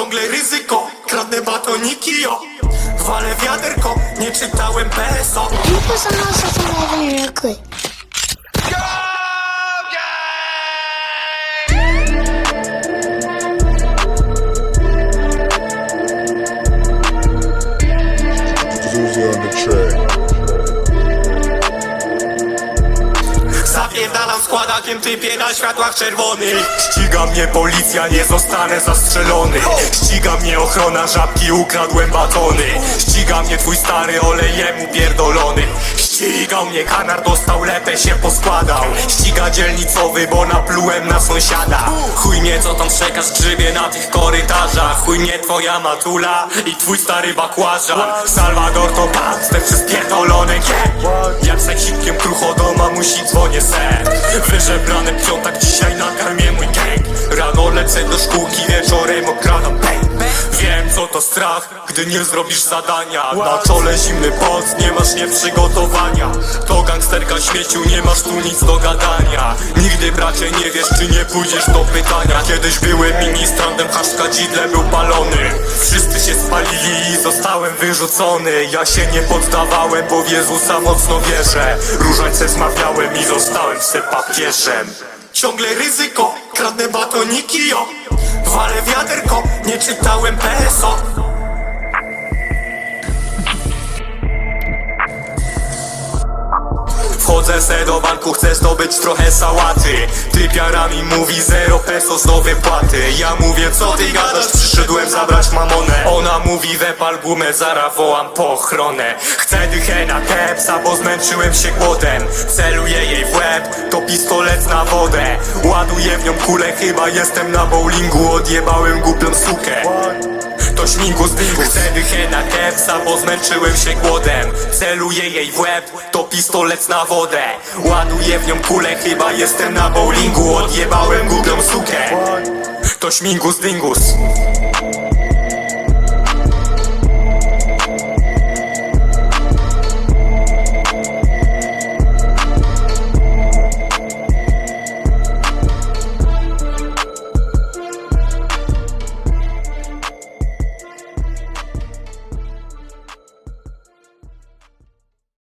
Ciągle ryzyko, kradnę batoniki, jo. Walę wiaderko, nie czytałem PSO People something real quick. Zuzi Zapierdalam składakiem typie na światłach czerwonych Ściga mnie policja, nie zostanę zastrzelony. Ściga mnie ochrona żabki, ukradłem batony. Ściga mnie twój stary olejem upierdolony Ścigał mnie kanar, dostał lepę, się poskładał. Ściga dzielnicowy, bo naplułem na sąsiada. Chuj mnie co tam przekaż grzybie na tych korytarzach? Chuj mnie twoja matula i twój stary bakłażan. Salwador to gangster przez pierdolony gang Jak seksitkiem krucho do mamusi dzwonię ser Wyżebrany piątak dzisiaj nakarmię mój gang. Rano lecę do szkółki, wieczorem okradam co to strach, gdy nie zrobisz zadania. Na czole zimny pot, nie masz nieprzygotowania. To gangsterka śmieciu, nie masz tu nic do gadania. Nigdy bracie nie wiesz, czy nie pójdziesz do pytania. Kiedyś byłem ministrantem, haszka dzidle był palony. Wszyscy się spalili i zostałem wyrzucony. Ja się nie poddawałem, bo w Jezusa mocno wierzę. Różańce zmawiałem i zostałem se papieżem. Ciągle ryzyko, kradnę batoniki, jo Walę wiaderko, nie czytałem PSO Wchodzę se do banku, chcę zdobyć trochę sałaty. Typiarami mówi zero pesos do wypłaty Ja mówię co ty gadasz, przyszedłem zabrać mamonę. Ona mówi wepal gumę, zara wołam po ochronę Chcę dychę na kepsa, bo zmęczyłem się głodem. Celuję jej w łeb, to pistolet na wodę. Ładuję w nią kulę, chyba jestem na bowlingu. Odjebałem głupią sukę to śmigu z dyngu Chcę dychę na kepsa, bo zmęczyłem się głodem. Celuję jej w łeb, to pistolet na wodę. Ładuję w nią kulę, chyba jestem na bowlingu. Odjebałem głupią sukę. To śmigus dyngus